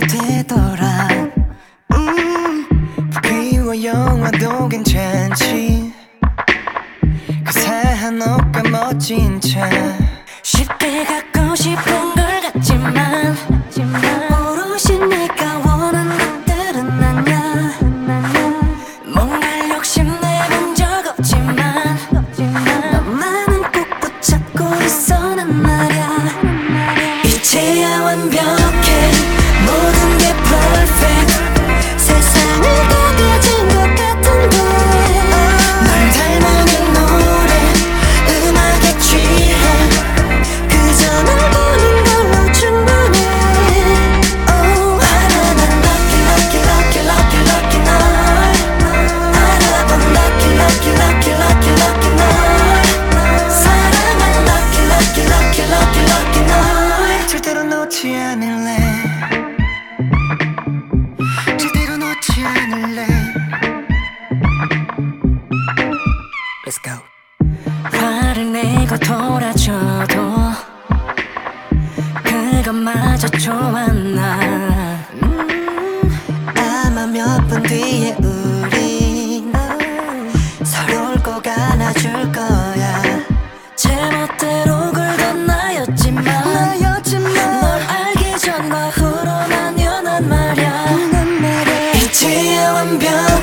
되더라. 음, 그리워 영화도 괜찮지. 그새 한옥과 멋진 차. 쉽게 갖고 싶은 놓지 않을래? 절대로 놓지 않을래? Let's go. 화를 내고 돌아줘도 그것마저 좋았나. 음, 아마 몇 분 뒤에 우린 서로를 꼭 안아줄 거 후로 나뉘어난 말야. 이제야 완벽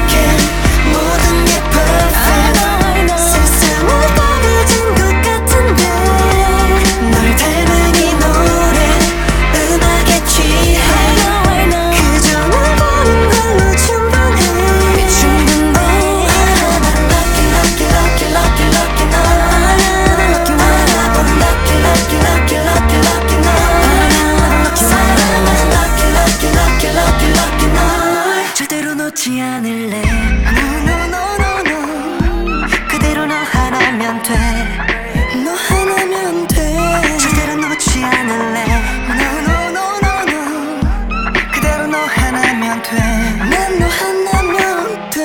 놓지 않을래. No no no no no. 그대로 너 하나면 돼너 하나면 돼. 절대로 놓지 않을래. No no no no no. 그대로 너 하나면 돼난 너 하나면 돼.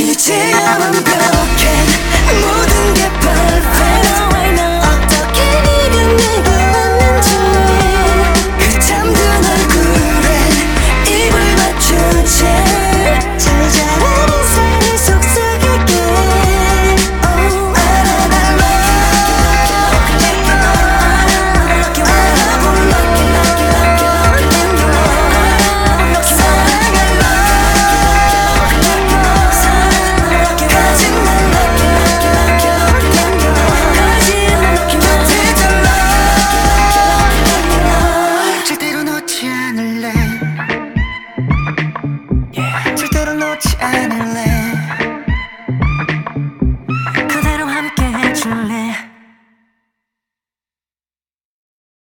이제야 완벽해 모든 게 perfect